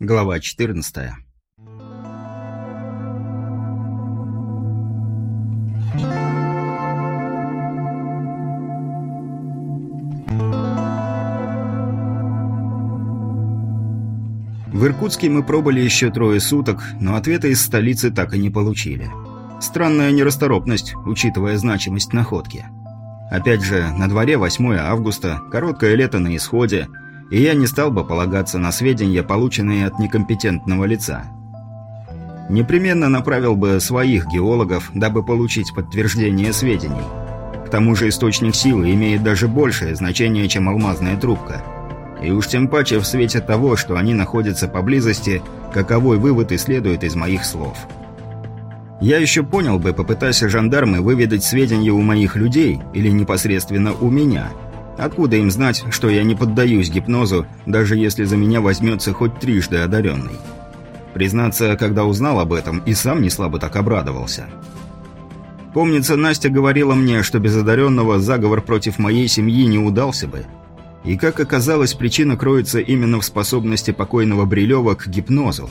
Глава 14. В Иркутске мы пробыли еще трое суток, но ответа из столицы так и не получили. Странная нерасторопность, учитывая значимость находки. Опять же, на дворе 8 августа, короткое лето на исходе – и я не стал бы полагаться на сведения, полученные от некомпетентного лица. Непременно направил бы своих геологов, дабы получить подтверждение сведений. К тому же источник силы имеет даже большее значение, чем алмазная трубка. И уж тем паче в свете того, что они находятся поблизости, каковой вывод и следует из моих слов. Я еще понял бы, попытаясь жандармы выведать сведения у моих людей или непосредственно у меня – Откуда им знать, что я не поддаюсь гипнозу, даже если за меня возьмется хоть трижды одаренный? Признаться, когда узнал об этом, и сам не слабо так обрадовался. Помнится, Настя говорила мне, что без одаренного заговор против моей семьи не удался бы. И, как оказалось, причина кроется именно в способности покойного Брилева к гипнозу.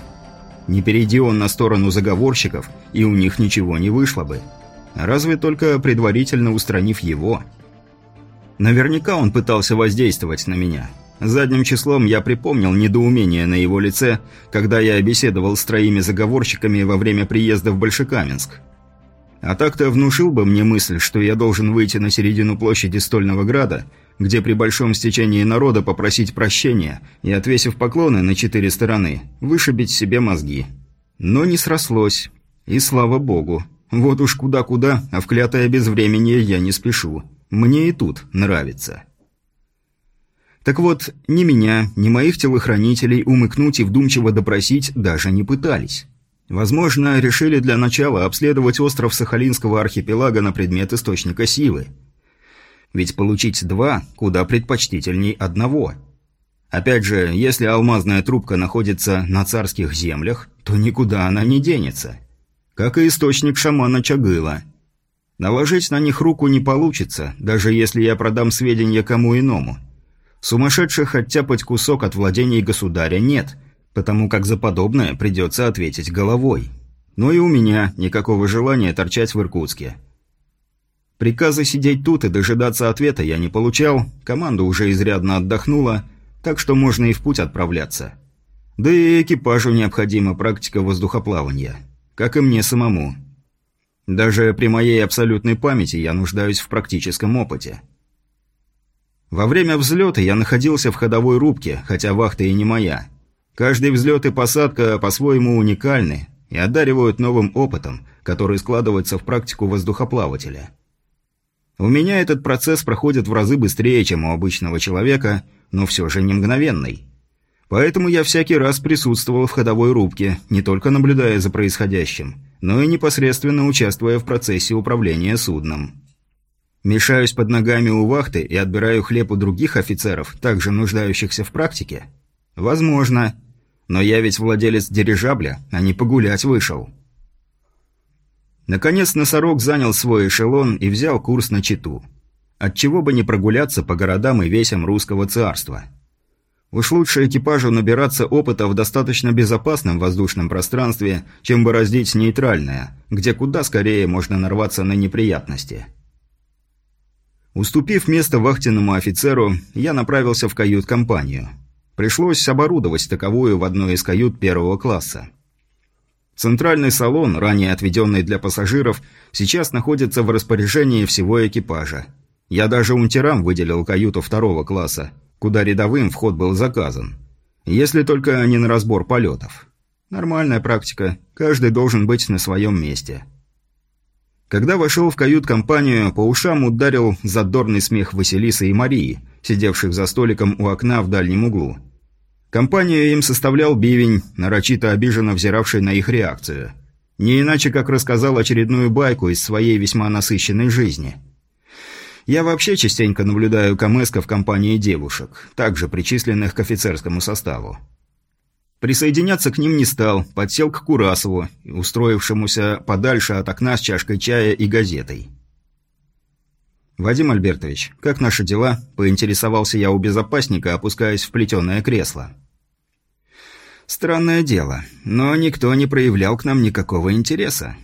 Не перейди он на сторону заговорщиков, и у них ничего не вышло бы. Разве только предварительно устранив его – Наверняка он пытался воздействовать на меня. Задним числом я припомнил недоумение на его лице, когда я беседовал с троими заговорщиками во время приезда в Большекаменск. А так-то внушил бы мне мысль, что я должен выйти на середину площади Стольного Града, где при большом стечении народа попросить прощения и, отвесив поклоны на четыре стороны, вышибить себе мозги. Но не срослось. И слава богу. Вот уж куда-куда, а в клятое безвременье я не спешу. Мне и тут нравится. Так вот, ни меня, ни моих телохранителей умыкнуть и вдумчиво допросить даже не пытались. Возможно, решили для начала обследовать остров Сахалинского архипелага на предмет источника силы. Ведь получить два куда предпочтительней одного. Опять же, если алмазная трубка находится на царских землях, то никуда она не денется. Как и источник шамана Чагыла – Наложить на них руку не получится, даже если я продам сведения кому иному. Сумасшедших оттяпать кусок от владений государя нет, потому как за подобное придется ответить головой. Но и у меня никакого желания торчать в Иркутске. Приказа сидеть тут и дожидаться ответа я не получал, команда уже изрядно отдохнула, так что можно и в путь отправляться. Да и экипажу необходима практика воздухоплавания, как и мне самому. Даже при моей абсолютной памяти я нуждаюсь в практическом опыте. Во время взлета я находился в ходовой рубке, хотя вахта и не моя. Каждый взлет и посадка по-своему уникальны и одаривают новым опытом, который складывается в практику воздухоплавателя. У меня этот процесс проходит в разы быстрее, чем у обычного человека, но все же не мгновенный. Поэтому я всякий раз присутствовал в ходовой рубке, не только наблюдая за происходящим – но и непосредственно участвуя в процессе управления судном. Мешаюсь под ногами у вахты и отбираю хлеб у других офицеров, также нуждающихся в практике? Возможно. Но я ведь владелец дирижабля, а не погулять вышел. Наконец носорог занял свой эшелон и взял курс на Читу. Отчего бы не прогуляться по городам и весям русского царства. Уж лучше экипажу набираться опыта в достаточно безопасном воздушном пространстве, чем бороздить нейтральное, где куда скорее можно нарваться на неприятности. Уступив место вахтенному офицеру, я направился в кают-компанию. Пришлось оборудовать таковую в одной из кают первого класса. Центральный салон, ранее отведенный для пассажиров, сейчас находится в распоряжении всего экипажа. Я даже унтерам выделил каюту второго класса, куда рядовым вход был заказан. Если только не на разбор полетов. Нормальная практика, каждый должен быть на своем месте. Когда вошел в кают-компанию, по ушам ударил задорный смех Василисы и Марии, сидевших за столиком у окна в дальнем углу. Компанию им составлял Бивень, нарочито обиженно взиравший на их реакцию. Не иначе, как рассказал очередную байку из своей весьма насыщенной жизни – я вообще частенько наблюдаю Камеска в компании девушек, также причисленных к офицерскому составу. Присоединяться к ним не стал, подсел к Курасову, устроившемуся подальше от окна с чашкой чая и газетой. «Вадим Альбертович, как наши дела?» – поинтересовался я у безопасника, опускаясь в плетеное кресло. Странное дело, но никто не проявлял к нам никакого интереса.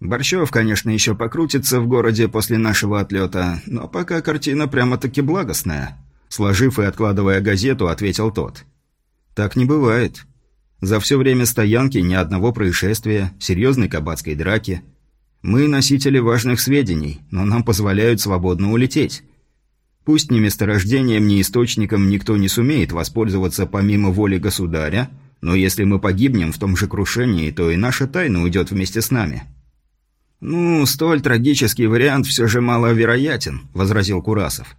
Борщев, конечно, еще покрутится в городе после нашего отлета, но пока картина прямо-таки благостная. Сложив и откладывая газету, ответил тот. Так не бывает. За все время стоянки ни одного происшествия, серьезной кабацкой драки. Мы носители важных сведений, но нам позволяют свободно улететь. Пусть ни месторождением, ни источником никто не сумеет воспользоваться помимо воли государя, но если мы погибнем в том же крушении, то и наша тайна уйдет вместе с нами». «Ну, столь трагический вариант все же маловероятен», – возразил Курасов.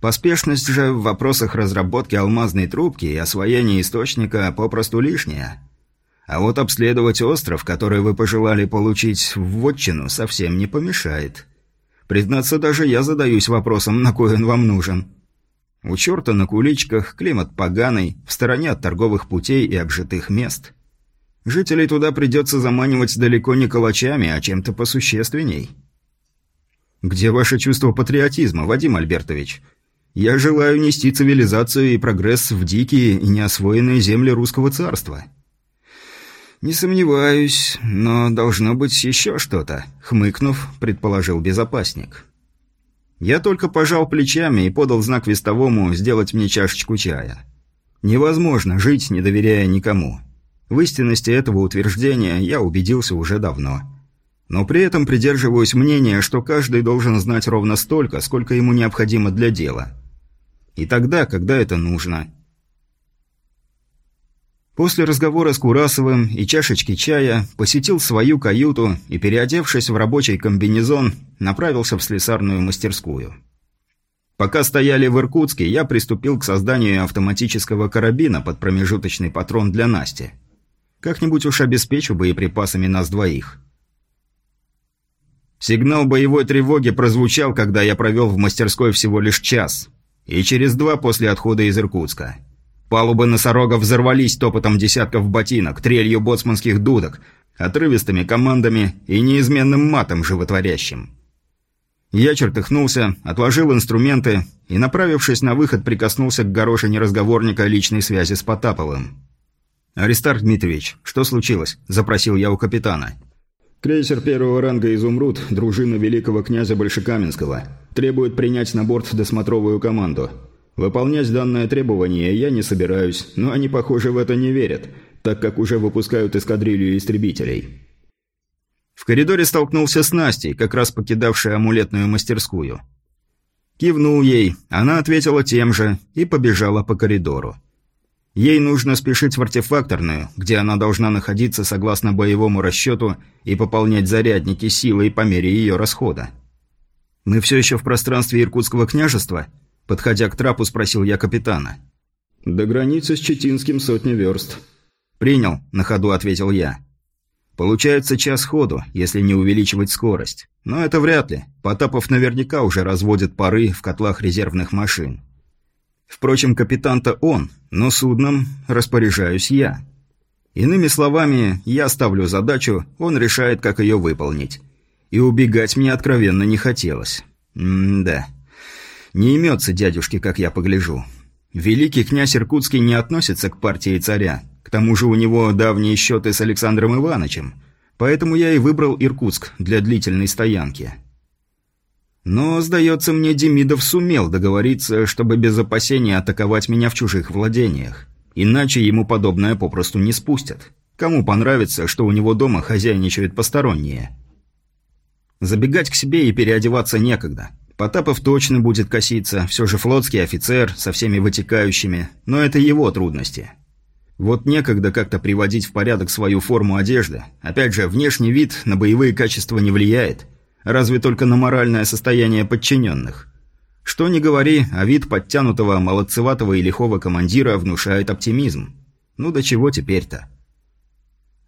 «Поспешность же в вопросах разработки алмазной трубки и освоения источника попросту лишняя. А вот обследовать остров, который вы пожелали получить в вотчину, совсем не помешает. Признаться, даже я задаюсь вопросом, на кой он вам нужен. У черта на куличках, климат поганый, в стороне от торговых путей и обжитых мест». Жителей туда придется заманивать далеко не калачами, а чем-то посущественней. Где ваше чувство патриотизма, Вадим Альбертович? Я желаю нести цивилизацию и прогресс в дикие и неосвоенные земли русского царства. Не сомневаюсь, но должно быть еще что-то, хмыкнув, предположил безопасник. Я только пожал плечами и подал знак вестовому сделать мне чашечку чая. Невозможно жить, не доверяя никому. В истинности этого утверждения я убедился уже давно. Но при этом придерживаюсь мнения, что каждый должен знать ровно столько, сколько ему необходимо для дела. И тогда, когда это нужно. После разговора с Курасовым и чашечки чая посетил свою каюту и, переодевшись в рабочий комбинезон, направился в слесарную мастерскую. Пока стояли в Иркутске, я приступил к созданию автоматического карабина под промежуточный патрон для Насти – как-нибудь уж обеспечу боеприпасами нас двоих. Сигнал боевой тревоги прозвучал, когда я провел в мастерской всего лишь час. И через два после отхода из Иркутска. Палубы носорога взорвались топотом десятков ботинок, трелью боцманских дудок, отрывистыми командами и неизменным матом животворящим. Я чертыхнулся, отложил инструменты и, направившись на выход, прикоснулся к горошине разговорника личной связи с Потаповым. «Аристарх Дмитриевич, что случилось?» – запросил я у капитана. «Крейсер первого ранга «Изумруд», дружина великого князя Большекаменского, требует принять на борт досмотровую команду. Выполнять данное требование я не собираюсь, но они, похоже, в это не верят, так как уже выпускают эскадрилью истребителей». В коридоре столкнулся с Настей, как раз покидавшей амулетную мастерскую. Кивнул ей, она ответила тем же и побежала по коридору. Ей нужно спешить в артефакторную, где она должна находиться согласно боевому расчету и пополнять зарядники силой по мере ее расхода. «Мы все еще в пространстве Иркутского княжества?» Подходя к трапу, спросил я капитана. «До границы с Четинским сотни верст». «Принял», – на ходу ответил я. «Получается час ходу, если не увеличивать скорость. Но это вряд ли. Потапов наверняка уже разводит пары в котлах резервных машин. Впрочем, капитан-то он, но судном распоряжаюсь я. Иными словами, я ставлю задачу, он решает, как ее выполнить. И убегать мне откровенно не хотелось. М-да. Не имется дядюшки, как я погляжу. Великий князь Иркутский не относится к партии царя. К тому же у него давние счеты с Александром Ивановичем. Поэтому я и выбрал Иркутск для длительной стоянки. Но, сдается мне, Демидов сумел договориться, чтобы без опасения атаковать меня в чужих владениях. Иначе ему подобное попросту не спустят. Кому понравится, что у него дома хозяйничают посторонние? Забегать к себе и переодеваться некогда. Потапов точно будет коситься, все же флотский офицер со всеми вытекающими, но это его трудности. Вот некогда как-то приводить в порядок свою форму одежды. Опять же, внешний вид на боевые качества не влияет – разве только на моральное состояние подчиненных. Что ни говори, а вид подтянутого, молодцеватого и лихого командира внушает оптимизм. Ну до чего теперь-то?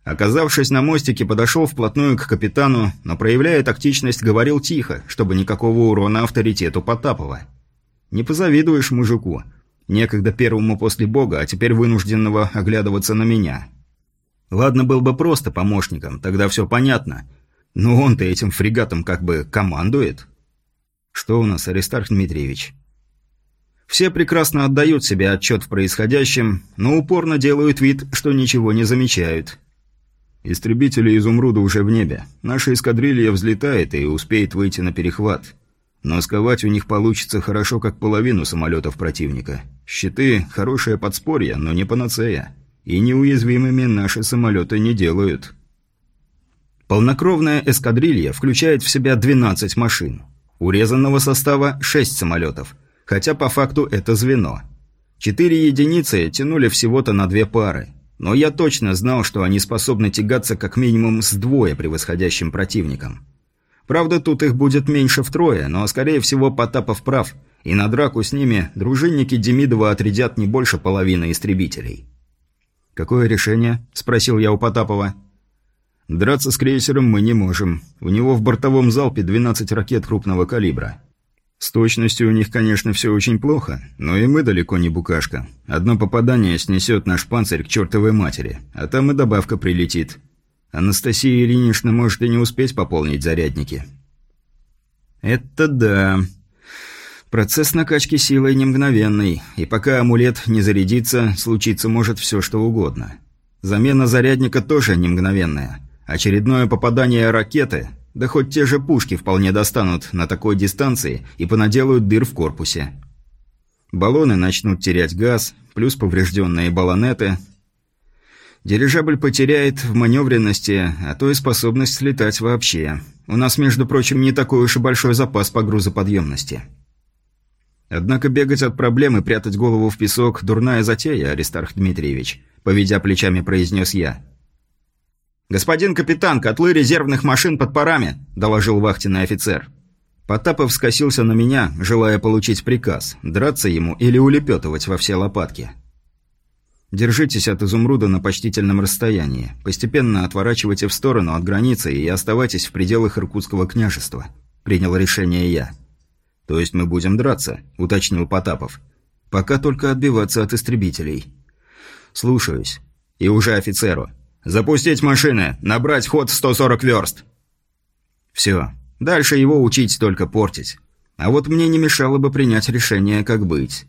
Оказавшись на мостике, подошел вплотную к капитану, но, проявляя тактичность, говорил тихо, чтобы никакого урона авторитету Потапова. «Не позавидуешь мужику. Некогда первому после бога, а теперь вынужденного оглядываться на меня. Ладно, был бы просто помощником, тогда все понятно. Но он-то этим фрегатом как бы командует. Что у нас, Аристарх Дмитриевич? Все прекрасно отдают себе отчет в происходящем, но упорно делают вид, что ничего не замечают. Истребители изумруда уже в небе. Наша эскадрилья взлетает и успеет выйти на перехват. Но сковать у них получится хорошо, как половину самолетов противника. Щиты – хорошее подспорье, но не панацея. И неуязвимыми наши самолеты не делают. Полнокровная эскадрилья включает в себя 12 машин. Урезанного состава – 6 самолетов, хотя по факту это звено. Четыре единицы тянули всего-то на две пары. Но я точно знал, что они способны тягаться как минимум с двое превосходящим противником. Правда, тут их будет меньше втрое, но, скорее всего, Потапов прав, и на драку с ними дружинники Демидова отрядят не больше половины истребителей. «Какое решение?» – спросил я у Потапова. «Драться с крейсером мы не можем. У него в бортовом залпе 12 ракет крупного калибра. С точностью у них, конечно, все очень плохо, но и мы далеко не букашка. Одно попадание снесет наш панцирь к чертовой матери, а там и добавка прилетит. Анастасия Ильинична может и не успеть пополнить зарядники. Это да. Процесс накачки силой не мгновенный, и пока амулет не зарядится, случиться может все что угодно. Замена зарядника тоже не мгновенная. Очередное попадание ракеты, да хоть те же пушки вполне достанут на такой дистанции и понаделают дыр в корпусе. Баллоны начнут терять газ, плюс поврежденные баллонеты – Дирижабль потеряет в маневренности, а то и способность слетать вообще. У нас, между прочим, не такой уж и большой запас по грузоподъемности. Однако бегать от проблем и прятать голову в песок – дурная затея, Аристарх Дмитриевич, поведя плечами, произнес я. «Господин капитан, котлы резервных машин под парами», – доложил вахтенный офицер. Потапов скосился на меня, желая получить приказ – драться ему или улепетывать во все лопатки. Держитесь от изумруда на почтительном расстоянии. Постепенно отворачивайте в сторону от границы и оставайтесь в пределах Иркутского княжества. Принял решение я. То есть мы будем драться, уточнил Потапов. Пока только отбиваться от истребителей. Слушаюсь. И уже офицеру. Запустить машины, набрать ход 140 верст. Все. Дальше его учить только портить. А вот мне не мешало бы принять решение, как быть.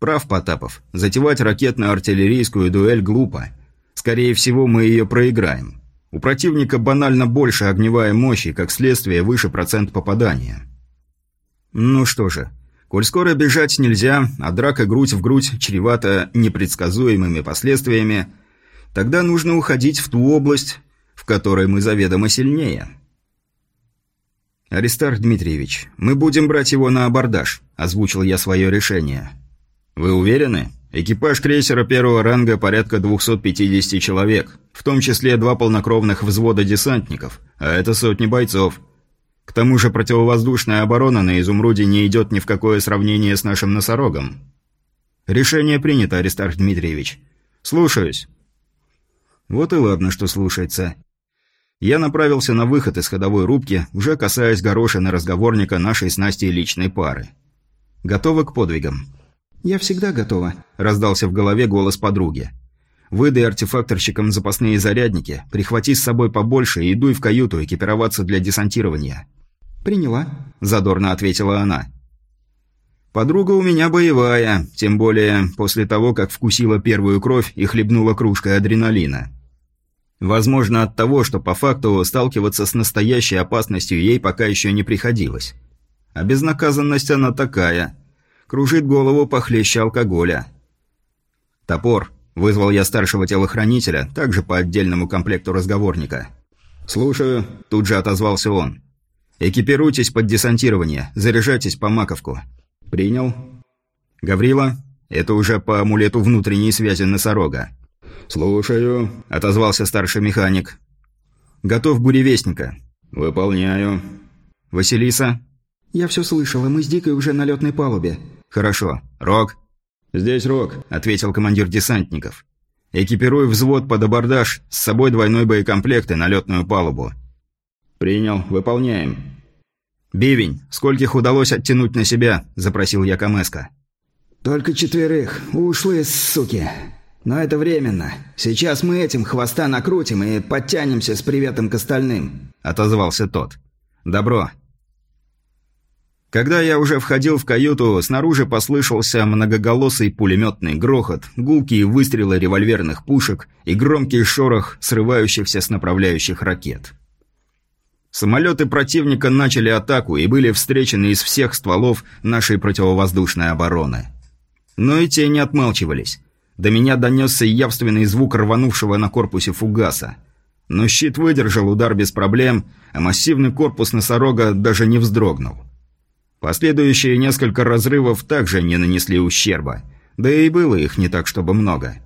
Прав Потапов. Затевать ракетно-артиллерийскую дуэль глупо. Скорее всего, мы ее проиграем. У противника банально больше огневая мощь и, как следствие, выше процент попадания. Ну что же, коль скоро бежать нельзя, а драка грудь в грудь чревата непредсказуемыми последствиями, тогда нужно уходить в ту область, в которой мы заведомо сильнее. «Аристарх Дмитриевич, мы будем брать его на абордаж», – озвучил я свое решение. «Вы уверены? Экипаж крейсера первого ранга порядка 250 человек, в том числе два полнокровных взвода десантников, а это сотни бойцов. К тому же противовоздушная оборона на «Изумруде» не идет ни в какое сравнение с нашим «Носорогом». «Решение принято, Аристарх Дмитриевич. Слушаюсь». Вот и ладно, что слушается. Я направился на выход из ходовой рубки, уже касаясь горошины разговорника нашей с Настей личной пары. Готовы к подвигам. «Я всегда готова», – раздался в голове голос подруги. «Выдай артефакторщикам запасные зарядники, прихвати с собой побольше и дуй в каюту экипироваться для десантирования». «Приняла», – задорно ответила она. «Подруга у меня боевая, тем более после того, как вкусила первую кровь и хлебнула кружкой адреналина. Возможно, от того, что по факту сталкиваться с настоящей опасностью ей пока еще не приходилось. А безнаказанность она такая – кружит голову похлеще алкоголя. «Топор», – вызвал я старшего телохранителя, также по отдельному комплекту разговорника. «Слушаю», – тут же отозвался он. «Экипируйтесь под десантирование, заряжайтесь по маковку». «Принял». «Гаврила, это уже по амулету внутренней связи носорога». «Слушаю», – отозвался старший механик. «Готов буревестника». «Выполняю». «Василиса?» «Я все слышала, мы с Дикой уже на летной палубе». «Хорошо. Рок?» «Здесь Рок», — ответил командир десантников. «Экипируй взвод под абордаж, с собой двойной боекомплект и на летную палубу». «Принял. Выполняем». «Бивень, скольких удалось оттянуть на себя?» – запросил я Камеска. «Только четверых. Ушли, суки. Но это временно. Сейчас мы этим хвоста накрутим и подтянемся с приветом к остальным», – отозвался тот. «Добро. Когда я уже входил в каюту, снаружи послышался многоголосый пулеметный грохот, гулкие выстрелы револьверных пушек и громкий шорох срывающихся с направляющих ракет. Самолеты противника начали атаку и были встречены из всех стволов нашей противовоздушной обороны. Но и те не отмалчивались. До меня донесся явственный звук рванувшего на корпусе фугаса. Но щит выдержал удар без проблем, а массивный корпус носорога даже не вздрогнул. Последующие несколько разрывов также не нанесли ущерба, да и было их не так чтобы много.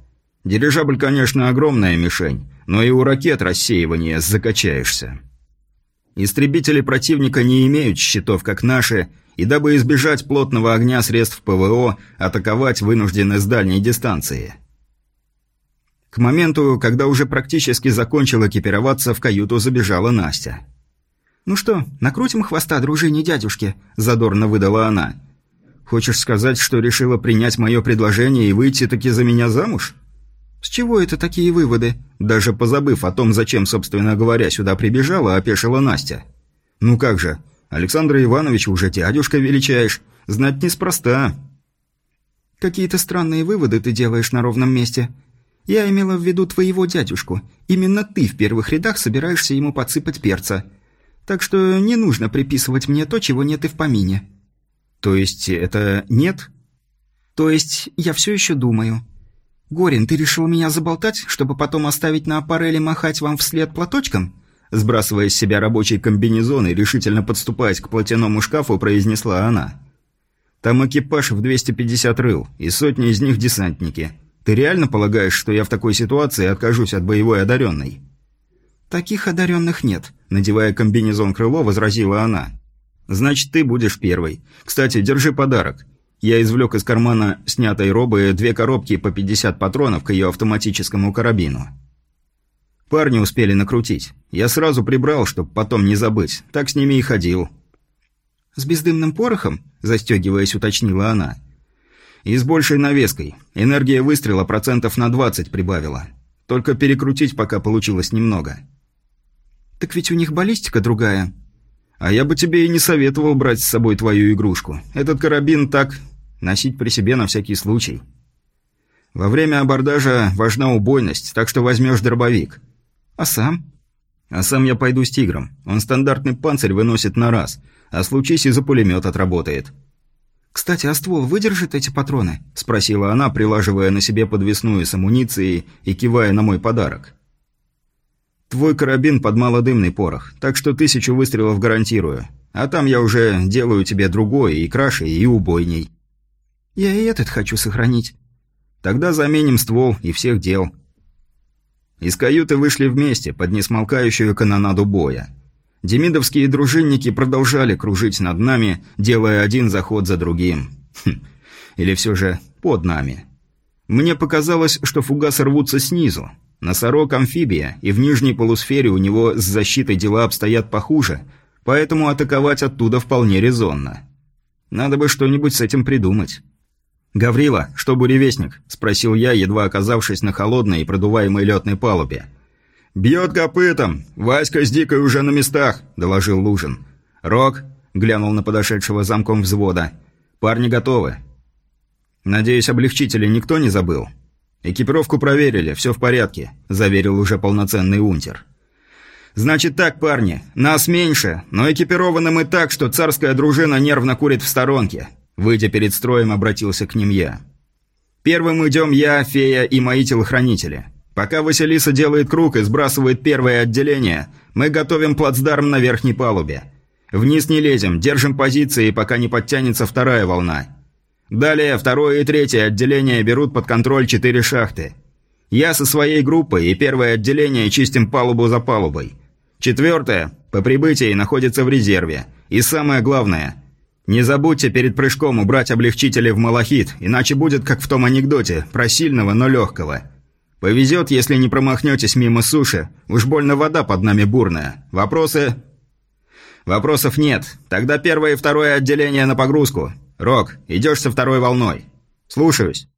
Дирижабль, конечно, огромная мишень, но и у ракет рассеивания закачаешься. Истребители противника не имеют щитов, как наши, и дабы избежать плотного огня средств ПВО, атаковать вынуждены с дальней дистанции. К моменту, когда уже практически закончил экипироваться, в каюту забежала Настя. «Ну что, накрутим хвоста дружине дядюшки?» – задорно выдала она. «Хочешь сказать, что решила принять мое предложение и выйти таки за меня замуж?» «С чего это такие выводы?» Даже позабыв о том, зачем, собственно говоря, сюда прибежала, опешила Настя. «Ну как же, Александра Ивановича уже дядюшка величаешь. Знать неспроста». «Какие-то странные выводы ты делаешь на ровном месте. Я имела в виду твоего дядюшку. Именно ты в первых рядах собираешься ему подсыпать перца. Так что не нужно приписывать мне то, чего нет и в помине». «То есть это нет?» «То есть я все еще думаю. Горин, ты решил меня заболтать, чтобы потом оставить на аппареле махать вам вслед платочком?» Сбрасывая с себя рабочий комбинезон и решительно подступаясь к платяному шкафу, произнесла она. «Там экипаж в 250 рыл, и сотни из них десантники. Ты реально полагаешь, что я в такой ситуации откажусь от боевой одаренной?» «Таких одаренных нет», – надевая комбинезон крыло, возразила она. «Значит, ты будешь первой. Кстати, держи подарок». Я извлек из кармана снятой робы две коробки по 50 патронов к ее автоматическому карабину. Парни успели накрутить. Я сразу прибрал, чтобы потом не забыть. Так с ними и ходил. «С бездымным порохом?» – застегиваясь, уточнила она. «И с большей навеской. Энергия выстрела процентов на 20 прибавила. Только перекрутить пока получилось немного». «Так ведь у них баллистика другая». «А я бы тебе и не советовал брать с собой твою игрушку. Этот карабин так... носить при себе на всякий случай». «Во время абордажа важна убойность, так что возьмешь дробовик». «А сам?» «А сам я пойду с тигром. Он стандартный панцирь выносит на раз, а случись и за пулемет отработает». «Кстати, а ствол выдержит эти патроны?» – спросила она, прилаживая на себе подвесную с амуницией и кивая на мой подарок. Твой карабин под малодымный порох, так что тысячу выстрелов гарантирую. А там я уже делаю тебе другой, и краше, и убойней. Я и этот хочу сохранить. Тогда заменим ствол и всех дел. Из каюты вышли вместе, под несмолкающую канонаду боя. Демидовские дружинники продолжали кружить над нами, делая один заход за другим. Хм. Или все же под нами. Мне показалось, что фугасы рвутся снизу, Носорог – амфибия, и в нижней полусфере у него с защитой дела обстоят похуже, поэтому атаковать оттуда вполне резонно. Надо бы что-нибудь с этим придумать. «Гаврила, что буревестник?» – спросил я, едва оказавшись на холодной и продуваемой летной палубе. «Бьет копытом! Васька с Дикой уже на местах!» – доложил Лужин. «Рок!» – глянул на подошедшего замком взвода. «Парни готовы!» «Надеюсь, облегчители никто не забыл?» «Экипировку проверили, все в порядке», – заверил уже полноценный унтер. «Значит так, парни, нас меньше, но экипированы мы так, что царская дружина нервно курит в сторонке», – выйдя перед строем, обратился к ним я. «Первым идем я, фея и мои телохранители. Пока Василиса делает круг и сбрасывает первое отделение, мы готовим плацдарм на верхней палубе. Вниз не лезем, держим позиции, пока не подтянется вторая волна». Далее второе и третье отделение берут под контроль четыре шахты. Я со своей группой и первое отделение чистим палубу за палубой. Четвертое, по прибытии, находится в резерве. И самое главное, не забудьте перед прыжком убрать облегчители в малахит, иначе будет как в том анекдоте про сильного, но легкого. Повезет, если не промахнетесь мимо суши, уж больно вода под нами бурная. Вопросы? Вопросов нет. Тогда первое и второе отделение на погрузку. «Рок, идешь со второй волной». «Слушаюсь».